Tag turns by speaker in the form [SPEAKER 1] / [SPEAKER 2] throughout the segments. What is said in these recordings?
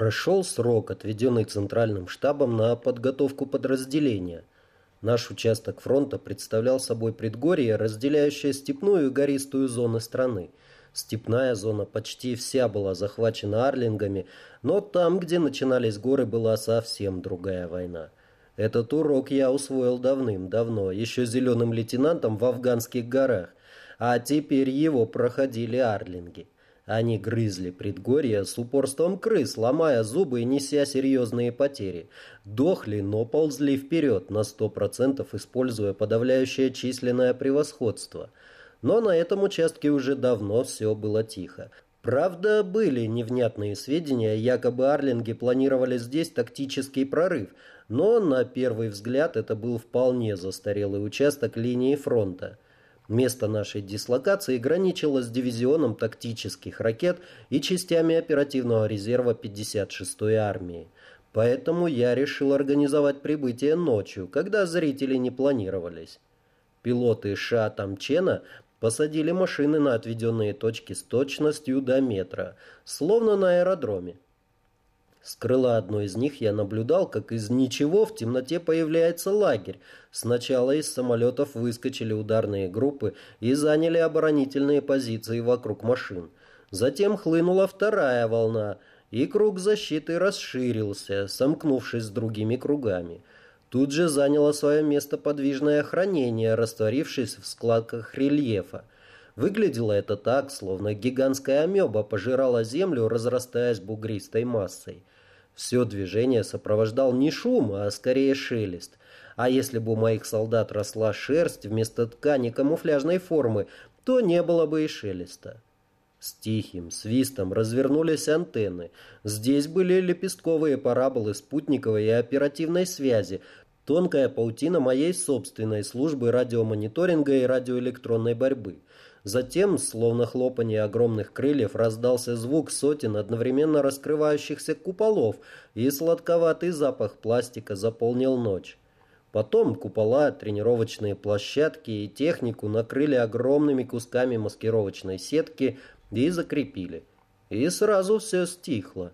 [SPEAKER 1] Прошел срок, отведенный Центральным штабом на подготовку подразделения. Наш участок фронта представлял собой предгорье, разделяющее степную и гористую зоны страны. Степная зона почти вся была захвачена арлингами, но там, где начинались горы, была совсем другая война. Этот урок я усвоил давным-давно, еще зеленым лейтенантом в афганских горах, а теперь его проходили арлинги. Они грызли предгорье с упорством крыс, ломая зубы и неся серьезные потери. Дохли, но ползли вперед, на сто процентов используя подавляющее численное превосходство. Но на этом участке уже давно все было тихо. Правда, были невнятные сведения, якобы арлинги планировали здесь тактический прорыв, но на первый взгляд это был вполне застарелый участок линии фронта. Место нашей дислокации граничило с дивизионом тактических ракет и частями оперативного резерва 56-й армии. Поэтому я решил организовать прибытие ночью, когда зрители не планировались. Пилоты Ша Тамчена посадили машины на отведенные точки с точностью до метра, словно на аэродроме. С крыла одной из них я наблюдал, как из ничего в темноте появляется лагерь. Сначала из самолетов выскочили ударные группы и заняли оборонительные позиции вокруг машин. Затем хлынула вторая волна, и круг защиты расширился, сомкнувшись с другими кругами. Тут же заняло свое место подвижное охранение, растворившись в складках рельефа. Выглядело это так, словно гигантская амеба пожирала землю, разрастаясь бугристой массой. Все движение сопровождал не шум, а скорее шелест. А если бы у моих солдат росла шерсть вместо ткани камуфляжной формы, то не было бы и шелеста. С тихим свистом развернулись антенны. Здесь были лепестковые параболы спутниковой и оперативной связи, тонкая паутина моей собственной службы радиомониторинга и радиоэлектронной борьбы – Затем, словно хлопанье огромных крыльев, раздался звук сотен одновременно раскрывающихся куполов, и сладковатый запах пластика заполнил ночь. Потом купола, тренировочные площадки и технику накрыли огромными кусками маскировочной сетки и закрепили. И сразу все стихло.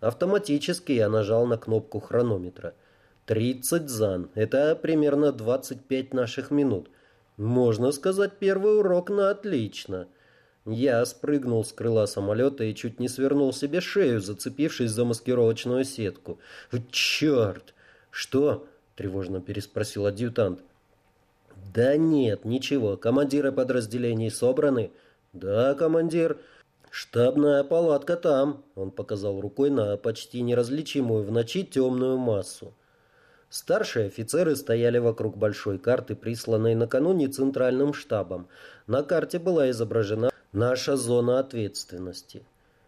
[SPEAKER 1] Автоматически я нажал на кнопку хронометра. 30 зан. Это примерно 25 наших минут. Можно сказать, первый урок на отлично. Я спрыгнул с крыла самолета и чуть не свернул себе шею, зацепившись за маскировочную сетку. «Черт!» «Что?» – тревожно переспросил адъютант. «Да нет, ничего. Командиры подразделений собраны?» «Да, командир. Штабная палатка там», – он показал рукой на почти неразличимую в ночи темную массу. Старшие офицеры стояли вокруг большой карты, присланной накануне центральным штабом. На карте была изображена наша зона ответственности.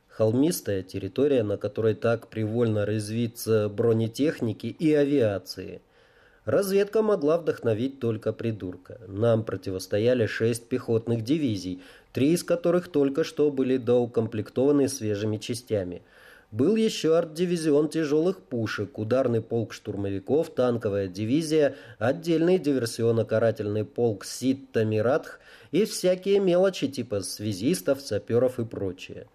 [SPEAKER 1] Холмистая территория, на которой так привольно развиться бронетехники и авиации. Разведка могла вдохновить только придурка. Нам противостояли шесть пехотных дивизий, три из которых только что были доукомплектованы свежими частями – был еще арт-дивизион тяжелых пушек, ударный полк штурмовиков, танковая дивизия, отдельный диверсионно-карательный полк Сит-Тамиратх и всякие мелочи типа связистов, саперов и прочее.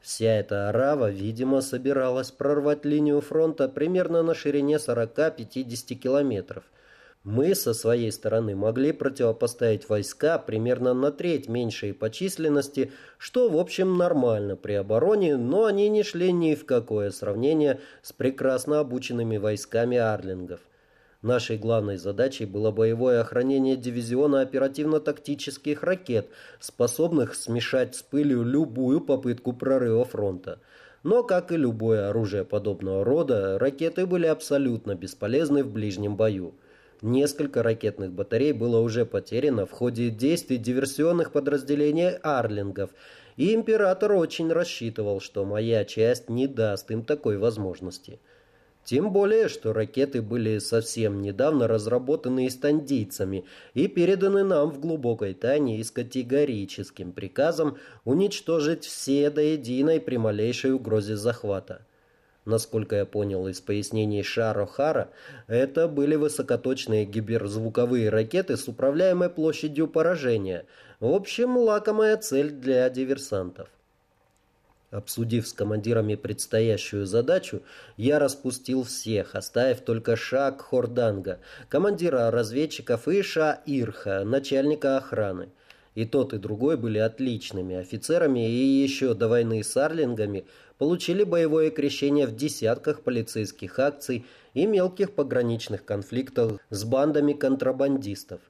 [SPEAKER 1] Вся эта арава, видимо, собиралась прорвать линию фронта примерно на ширине 40-50 километров – мы со своей стороны могли противопоставить войска примерно на треть меньшей по численности, что, в общем, нормально при обороне, но они не шли ни в какое сравнение с прекрасно обученными войсками арлингов. Нашей главной задачей было боевое охранение дивизиона оперативно-тактических ракет, способных смешать с пылью любую попытку прорыва фронта. Но, как и любое оружие подобного рода, ракеты были абсолютно бесполезны в ближнем бою. Несколько ракетных батарей было уже потеряно в ходе действий диверсионных подразделений Арлингов, и император очень рассчитывал, что моя часть не даст им такой возможности. Тем более, что ракеты были совсем недавно разработаны истандийцами и переданы нам в глубокой тайне и с категорическим приказом уничтожить все до единой при малейшей угрозе захвата. Насколько я понял из пояснений Шаро Хара, это были высокоточные гиперзвуковые ракеты с управляемой площадью поражения. В общем, лакомая цель для диверсантов. Обсудив с командирами предстоящую задачу, я распустил всех, оставив только Ша Хорданга, командира разведчиков и Ша Ирха, начальника охраны. И тот, и другой были отличными офицерами и еще до войны с Арлингами получили боевое крещение в десятках полицейских акций и мелких пограничных конфликтах с бандами контрабандистов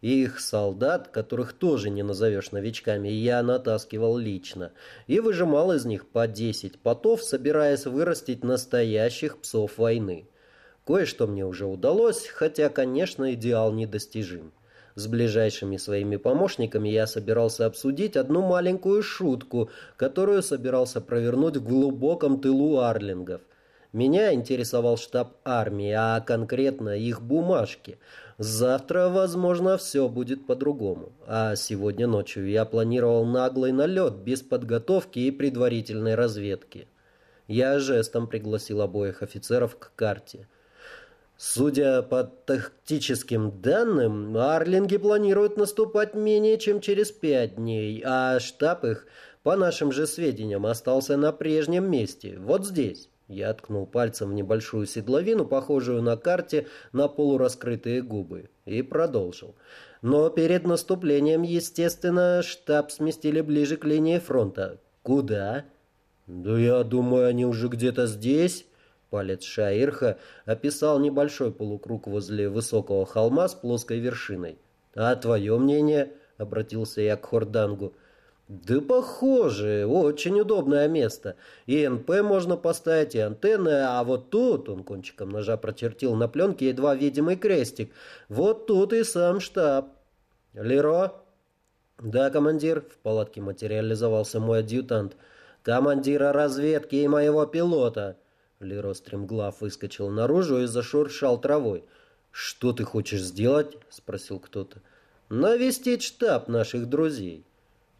[SPEAKER 1] их солдат, которых тоже не назовешь новичками, я натаскивал лично, и выжимал из них по 10 потов, собираясь вырастить настоящих псов войны. Кое-что мне уже удалось, хотя, конечно, идеал недостижим. С ближайшими своими помощниками я собирался обсудить одну маленькую шутку, которую собирался провернуть в глубоком тылу Арлингов. Меня интересовал штаб армии, а конкретно их бумажки – Завтра, возможно, все будет по-другому. А сегодня ночью я планировал наглый налет без подготовки и предварительной разведки. Я жестом пригласил обоих офицеров к карте. Судя по тактическим данным, арлинги планируют наступать менее чем через пять дней, а штаб их, по нашим же сведениям, остался на прежнем месте, вот здесь. Я ткнул пальцем в небольшую седловину, похожую на карте на полураскрытые губы, и продолжил. Но перед наступлением, естественно, штаб сместили ближе к линии фронта. Куда? Да я думаю, они уже где-то здесь. Палец Шаирха описал небольшой полукруг возле высокого холма с плоской вершиной. «А твое мнение?» — обратился я к Хордангу. Да похоже, очень удобное место. И НП можно поставить, и антенны, а вот тут, он кончиком ножа прочертил на пленке едва видимый крестик, вот тут и сам штаб. Леро? Да, командир, в палатке материализовался мой адъютант. Командира разведки и моего пилота. Леро стремглав выскочил наружу и зашуршал травой. «Что ты хочешь сделать?» — спросил кто-то. «Навестить штаб наших друзей».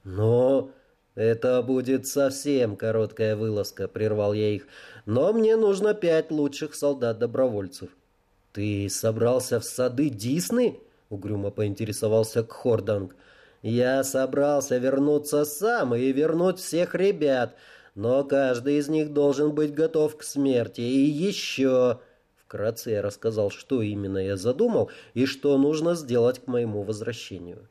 [SPEAKER 1] «Но это будет совсем короткая вылазка», — прервал я их. «Но мне нужно пять лучших солдат-добровольцев». «Ты собрался в сады Дисны?» — угрюмо поинтересовался Кхорданг. «Я собрался вернуться сам и вернуть всех ребят, но каждый из них должен быть готов к смерти. И еще...» Вкратце я рассказал, что именно я задумал и что нужно сделать к моему возвращению.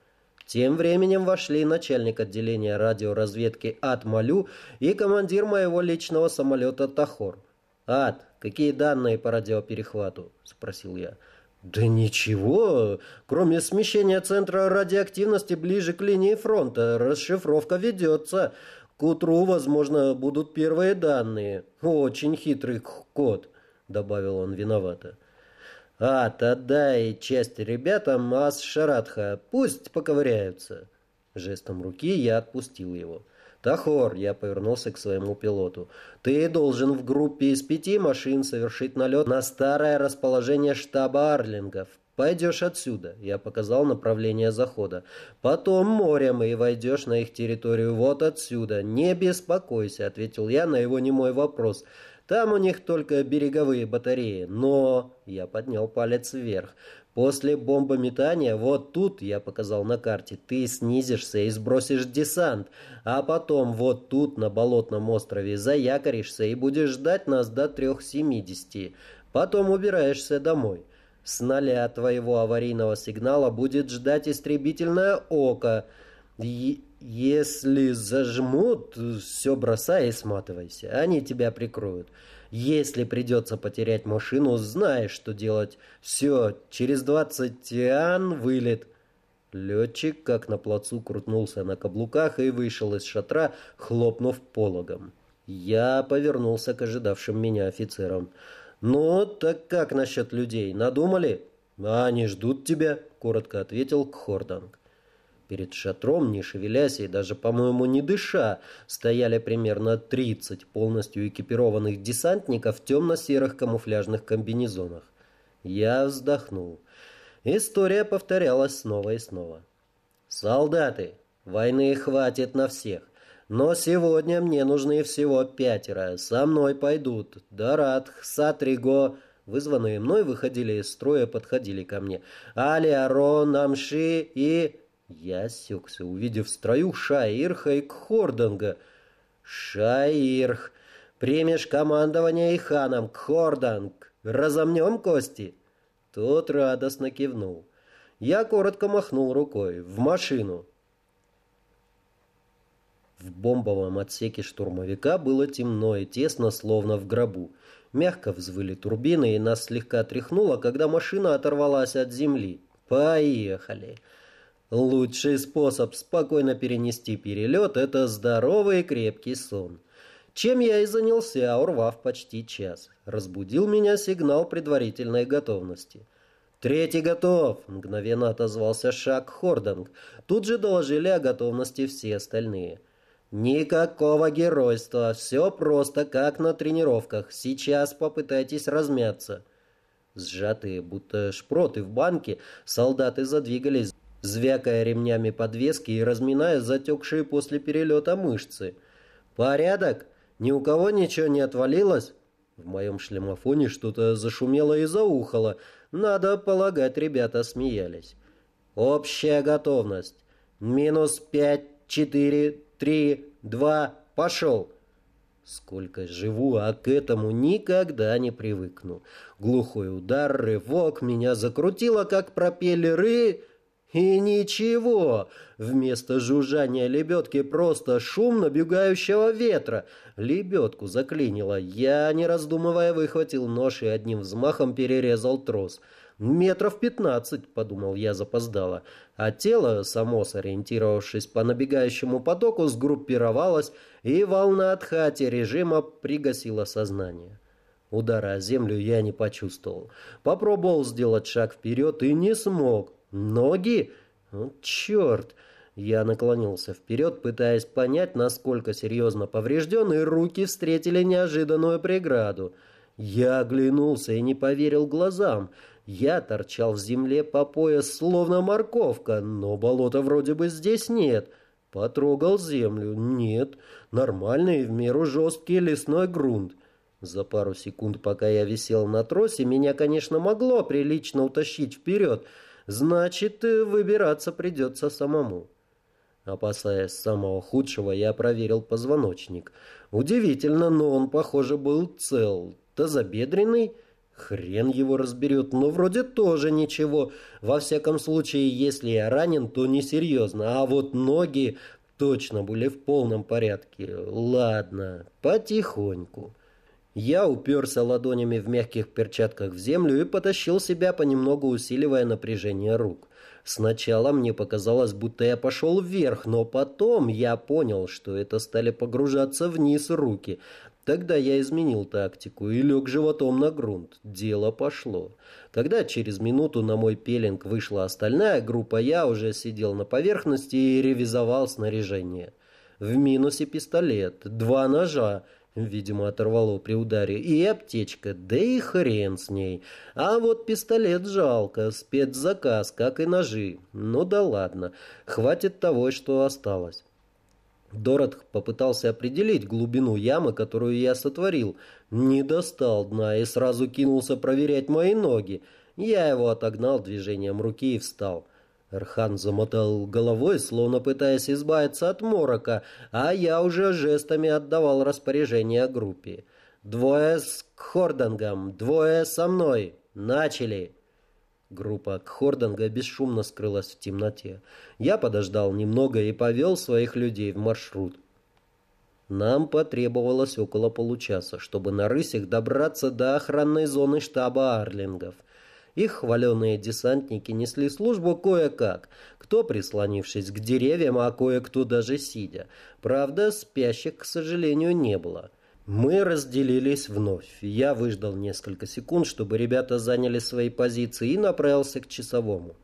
[SPEAKER 1] Тем временем вошли начальник отделения радиоразведки Ад Малю и командир моего личного самолета Тахор. «Ад, какие данные по радиоперехвату?» – спросил я. «Да ничего, кроме смещения центра радиоактивности ближе к линии фронта. Расшифровка ведется. К утру, возможно, будут первые данные. Очень хитрый код», – добавил он виновато. «Ат, отдай часть ребятам, а с Шаратха пусть поковыряются». Жестом руки я отпустил его. «Тахор», — я повернулся к своему пилоту, — «ты должен в группе из пяти машин совершить налет на старое расположение штаба Арлингов. Пойдешь отсюда», — я показал направление захода. «Потом морем и войдешь на их территорию вот отсюда. Не беспокойся», — ответил я на его немой вопрос. Там у них только береговые батареи, но... Я поднял палец вверх. После бомбометания, вот тут, я показал на карте, ты снизишься и сбросишь десант, а потом вот тут, на болотном острове, заякоришься и будешь ждать нас до трех семидесяти. Потом убираешься домой. С ноля твоего аварийного сигнала будет ждать истребительное око. И если зажмут, все бросай и сматывайся. Они тебя прикроют. Если придется потерять машину, знаешь, что делать. Все, через двадцать ан вылет. Летчик, как на плацу, крутнулся на каблуках и вышел из шатра, хлопнув пологом. Я повернулся к ожидавшим меня офицерам. «Ну, так как насчет людей? Надумали?» «А они ждут тебя», — коротко ответил Кхорданг. Перед шатром, не шевелясь и даже, по-моему, не дыша, стояли примерно 30 полностью экипированных десантников в темно-серых камуфляжных комбинезонах. Я вздохнул. История повторялась снова и снова. «Солдаты, войны хватит на всех. Но сегодня мне нужны всего пятеро. Со мной пойдут Дарат, Сатриго...» Вызванные мной выходили из строя, подходили ко мне. «Али, Арон, Амши и...» Я осекся, увидев в строю Шаирха и Кхорданга. «Шаирх, примешь командование Иханом к Хорданг. Разомнем кости?» Тот радостно кивнул. Я коротко махнул рукой. «В машину!» В бомбовом отсеке штурмовика было темно и тесно, словно в гробу. Мягко взвыли турбины, и нас слегка тряхнуло, когда машина оторвалась от земли. «Поехали!» Лучший способ спокойно перенести перелет – это здоровый и крепкий сон. Чем я и занялся, урвав почти час. Разбудил меня сигнал предварительной готовности. «Третий готов!» – мгновенно отозвался Шак Хорданг. Тут же доложили о готовности все остальные – Никакого геройства, все просто как на тренировках. Сейчас попытайтесь размяться. Сжатые, будто шпроты в банке, солдаты задвигались, звякая ремнями подвески и разминая затекшие после перелета мышцы. «Порядок? Ни у кого ничего не отвалилось?» В моем шлемофоне что-то зашумело и заухало. Надо полагать, ребята смеялись. «Общая готовность. Минус пять, четыре, три, два, пошел!» Сколько живу, а к этому никогда не привыкну. Глухой удар, рывок, меня закрутило, как пропеллеры... И ничего, вместо жужжания лебедки просто шум набегающего ветра. Лебедку заклинило. Я, не раздумывая, выхватил нож и одним взмахом перерезал трос. «Метров пятнадцать», — подумал я запоздало. А тело, само сориентировавшись по набегающему потоку, сгруппировалось, и волна отхати режима пригасила сознание. Удара о землю я не почувствовал. Попробовал сделать шаг вперед и не смог. Ноги? Ну, черт! Я наклонился вперед, пытаясь понять, насколько серьезно поврежден, и руки встретили неожиданную преграду. Я оглянулся и не поверил глазам. Я торчал в земле по пояс, словно морковка, но болота вроде бы здесь нет. Потрогал землю. Нет, нормальный, в меру жесткий лесной грунт. За пару секунд, пока я висел на тросе, меня, конечно, могло прилично утащить вперед. Значит, э, выбираться придется самому. Опасаясь самого худшего, я проверил позвоночник. Удивительно, но он, похоже, был цел. Тазобедренный... Хрен его разберет, но вроде тоже ничего. Во всяком случае, если я ранен, то несерьезно. А вот ноги точно были в полном порядке. Ладно, потихоньку. Я уперся ладонями в мягких перчатках в землю и потащил себя, понемногу усиливая напряжение рук. Сначала мне показалось, будто я пошел вверх, но потом я понял, что это стали погружаться вниз руки. Тогда я изменил тактику и лег животом на грунт. Дело пошло. Когда через минуту на мой пеленг вышла остальная группа, я уже сидел на поверхности и ревизовал снаряжение. В минусе пистолет, два ножа, видимо, оторвало при ударе, и аптечка, да и хрен с ней. А вот пистолет жалко, спецзаказ, как и ножи. Ну да ладно, хватит того, что осталось. Дорот попытался определить глубину ямы, которую я сотворил. Не достал дна и сразу кинулся проверять мои ноги. Я его отогнал движением руки и встал. Эрхан замотал головой, словно пытаясь избавиться от морока, а я уже жестами отдавал распоряжение группе. «Двое с Хордангом, двое со мной. Начали!» Группа Кхорданга бесшумно скрылась в темноте. Я подождал немного и повел своих людей в маршрут. Нам потребовалось около получаса, чтобы на рысях добраться до охранной зоны штаба Арлингов. Их хваленые десантники несли службу кое-как, кто прислонившись к деревьям, а кое-кто даже сидя. Правда, спящих, к сожалению, не было. Мы разделились вновь. Я выждал несколько секунд, чтобы ребята заняли свои позиции и направился к часовому.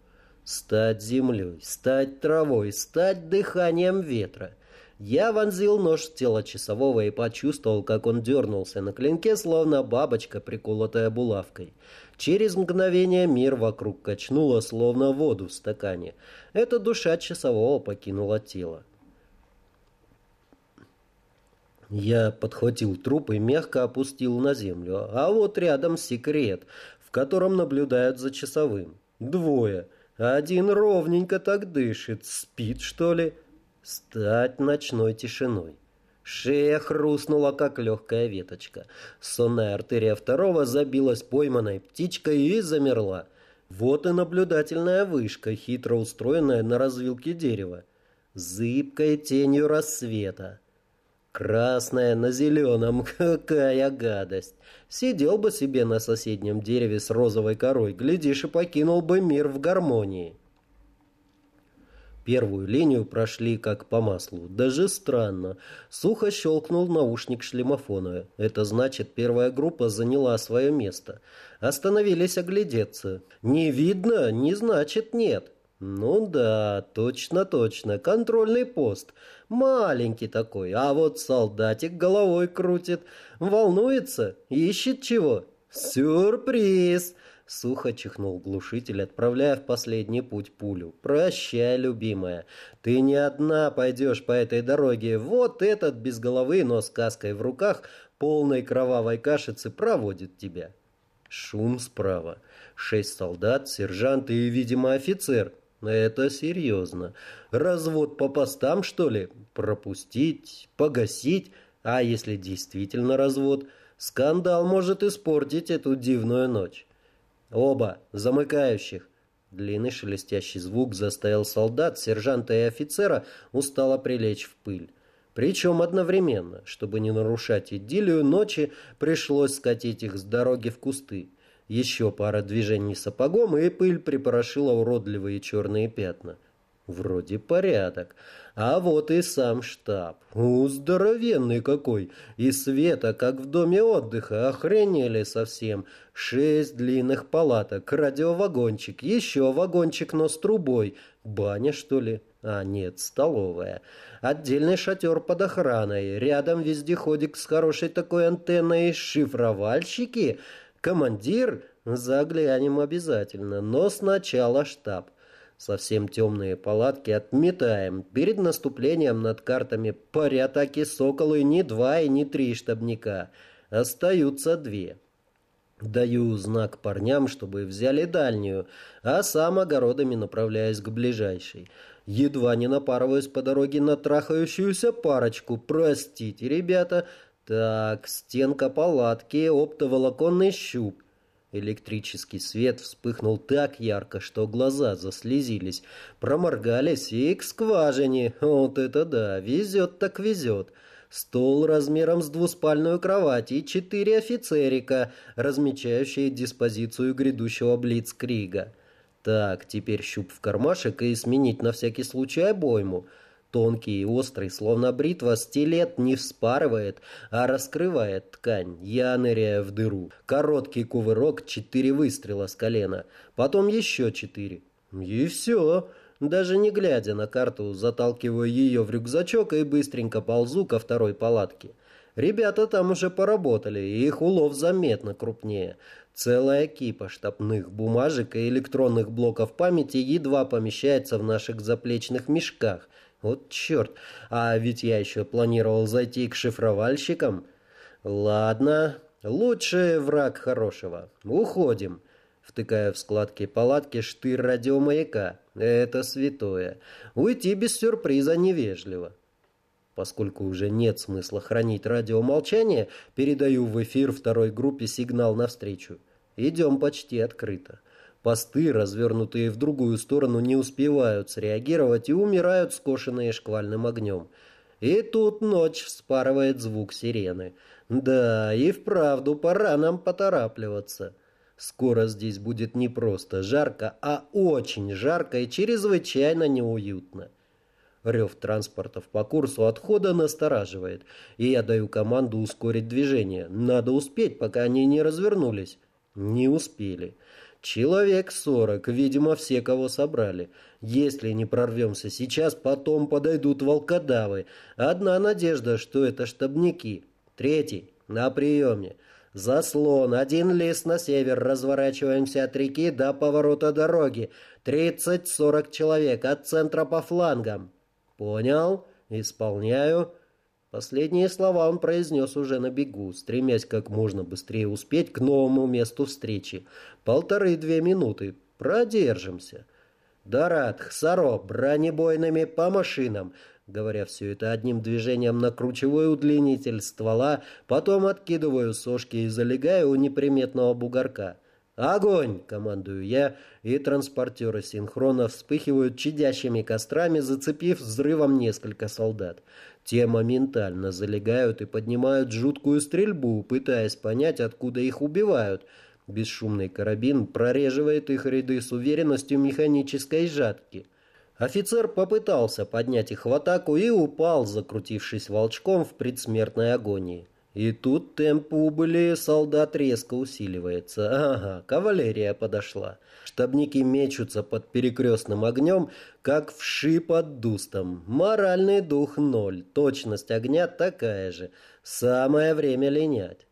[SPEAKER 1] Стать землей, стать травой, стать дыханием ветра. Я вонзил нож в тело часового и почувствовал, как он дернулся на клинке, словно бабочка, приколотая булавкой. Через мгновение мир вокруг качнуло, словно воду в стакане. Эта душа часового покинула тело. Я подхватил труп и мягко опустил на землю. А вот рядом секрет, в котором наблюдают за часовым. Двое. Один ровненько так дышит. Спит, что ли? Стать ночной тишиной. Шея хрустнула, как легкая веточка. Сонная артерия второго забилась пойманной птичкой и замерла. Вот и наблюдательная вышка, хитро устроенная на развилке дерева. Зыбкой тенью рассвета. Красная на зеленом, какая гадость. Сидел бы себе на соседнем дереве с розовой корой, глядишь, и покинул бы мир в гармонии. Первую линию прошли как по маслу. Даже странно. Сухо щелкнул наушник шлемофона. Это значит, первая группа заняла свое место. Остановились оглядеться. Не видно, не значит нет. Ну да, точно-точно. Контрольный пост. Маленький такой. А вот солдатик головой крутит. Волнуется. Ищет чего. Сюрприз. Сухо чихнул глушитель, отправляя в последний путь пулю. «Прощай, любимая. Ты не одна пойдешь по этой дороге. Вот этот без головы, но с каской в руках, полной кровавой кашицы, проводит тебя». Шум справа. Шесть солдат, сержант и, видимо, офицер. Это серьезно. Развод по постам, что ли? Пропустить? Погасить? А если действительно развод? Скандал может испортить эту дивную ночь. Оба, замыкающих. Длинный шелестящий звук заставил солдат, сержанта и офицера устало прилечь в пыль. Причем одновременно, чтобы не нарушать идиллию ночи, пришлось скатить их с дороги в кусты. Еще пара движений сапогом, и пыль припорошила уродливые черные пятна. Вроде порядок. А вот и сам штаб. У, здоровенный какой. И света, как в доме отдыха. Охренели совсем. Шесть длинных палаток, радиовагончик, еще вагончик, но с трубой. Баня, что ли? А, нет, столовая. Отдельный шатер под охраной. Рядом вездеходик с хорошей такой антенной. Шифровальщики. Командир. Заглянем обязательно. Но сначала штаб. Совсем темные палатки отметаем. Перед наступлением над картами паре атаки «Соколы» не два и не три штабника. Остаются две. Даю знак парням, чтобы взяли дальнюю, а сам огородами направляюсь к ближайшей. Едва не напарываюсь по дороге на трахающуюся парочку. Простите, ребята. Так, стенка палатки, оптоволоконный щуп. Электрический свет вспыхнул так ярко, что глаза заслезились, проморгались и к скважине. Вот это да, везет так везет. Стол размером с двуспальную кровать и четыре офицерика, размечающие диспозицию грядущего блицкрига. Так, теперь щуп в кармашек и сменить на всякий случай обойму. Тонкий и острый, словно бритва, стилет не вспарывает, а раскрывает ткань. Я ныряю в дыру. Короткий кувырок, четыре выстрела с колена. Потом еще четыре. И все. Даже не глядя на карту, заталкиваю ее в рюкзачок и быстренько ползу ко второй палатке. Ребята там уже поработали, и их улов заметно крупнее. Целая кипа штабных бумажек и электронных блоков памяти едва помещается в наших заплечных мешках – вот черт, а ведь я еще планировал зайти к шифровальщикам. Ладно, лучше враг хорошего. Уходим. Втыкая в складки палатки штырь радиомаяка. Это святое. Уйти без сюрприза невежливо. Поскольку уже нет смысла хранить радиомолчание, передаю в эфир второй группе сигнал навстречу. Идем почти открыто. Посты, развернутые в другую сторону, не успевают среагировать и умирают, скошенные шквальным огнем. И тут ночь вспарывает звук сирены. Да, и вправду пора нам поторапливаться. Скоро здесь будет не просто жарко, а очень жарко и чрезвычайно неуютно. Рев транспортов по курсу отхода настораживает, и я даю команду ускорить движение. Надо успеть, пока они не развернулись. Не успели. Человек сорок, видимо, все, кого собрали. Если не прорвемся сейчас, потом подойдут волкодавы. Одна надежда, что это штабники. Третий, на приеме. Заслон, один лист на север, разворачиваемся от реки до поворота дороги. Тридцать-сорок человек, от центра по флангам. Понял? Исполняю. Последние слова он произнес уже на бегу, стремясь как можно быстрее успеть к новому месту встречи. Полторы-две минуты. Продержимся. Дарат, Хсаро, бронебойными по машинам. Говоря все это одним движением накручиваю удлинитель ствола, потом откидываю сошки и залегаю у неприметного бугорка. «Огонь!» — командую я, и транспортеры синхронно вспыхивают чадящими кострами, зацепив взрывом несколько солдат. Те моментально залегают и поднимают жуткую стрельбу, пытаясь понять, откуда их убивают. Бесшумный карабин прореживает их ряды с уверенностью механической жатки. Офицер попытался поднять их в атаку и упал, закрутившись волчком в предсмертной агонии. И тут темп убыли солдат резко усиливается. Ага, кавалерия подошла. Штабники мечутся под перекрестным огнем, как вши под дустом. Моральный дух ноль, точность огня такая же. Самое время линять.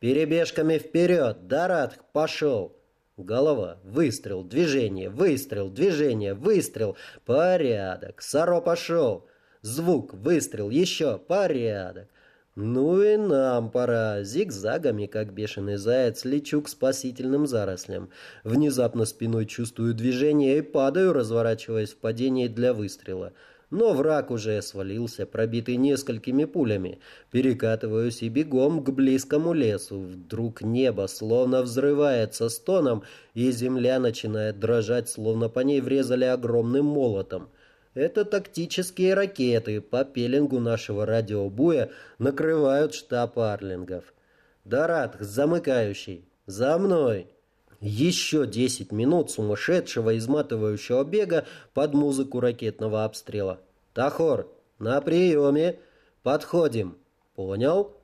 [SPEAKER 1] Перебежками вперед, Дарат, пошел. Голова. Выстрел. Движение. Выстрел. Движение. Выстрел. Порядок. Саро пошел. Звук. Выстрел. Еще. Порядок. Ну и нам пора. Зигзагами, как бешеный заяц, лечу к спасительным зарослям. Внезапно спиной чувствую движение и падаю, разворачиваясь в падении для выстрела. Но враг уже свалился, пробитый несколькими пулями. Перекатываюсь и бегом к близкому лесу. Вдруг небо словно взрывается стоном, и земля начинает дрожать, словно по ней врезали огромным молотом. Это тактические ракеты по пеленгу нашего радиобуя накрывают штаб Арлингов. Дарат, замыкающий, за мной! Еще десять минут сумасшедшего изматывающего бега под музыку ракетного обстрела. «Тахор, на приеме! Подходим!» «Понял?»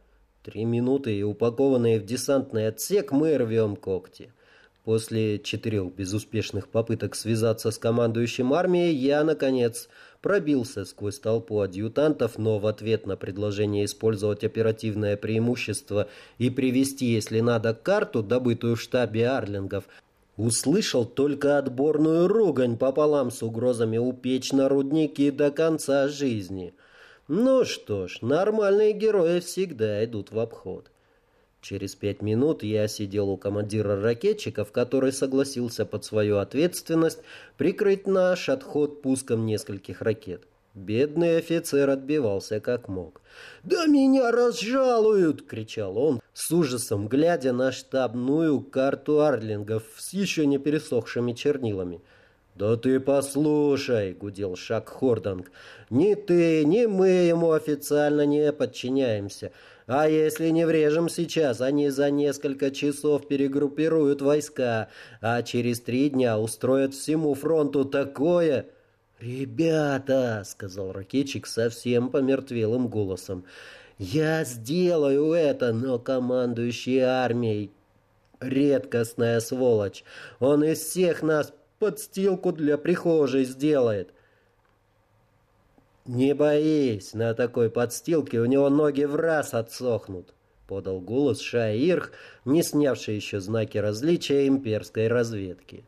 [SPEAKER 1] Три минуты и упакованные в десантный отсек мы рвем когти. После четырех безуспешных попыток связаться с командующим армией, я, наконец, пробился сквозь толпу адъютантов, но в ответ на предложение использовать оперативное преимущество и привести, если надо, карту, добытую в штабе Арлингов, услышал только отборную ругань пополам с угрозами упечь на рудники до конца жизни. Ну что ж, нормальные герои всегда идут в обход. Через пять минут я сидел у командира ракетчиков, который согласился под свою ответственность прикрыть наш отход пуском нескольких ракет. Бедный офицер отбивался как мог. «Да меня разжалуют!» — кричал он, с ужасом глядя на штабную карту Арлингов с еще не пересохшими чернилами. «Да ты послушай!» — гудел Шак Хорданг. «Ни ты, ни мы ему официально не подчиняемся. А если не врежем сейчас, они за несколько часов перегруппируют войска, а через три дня устроят всему фронту такое... «Ребята!» — сказал ракетчик совсем помертвелым голосом. «Я сделаю это, но командующий армией редкостная сволочь. Он из всех нас подстилку для прихожей сделает. «Не боись, на такой подстилке у него ноги в раз отсохнут», — подал голос Шаирх, не снявший еще знаки различия имперской разведки.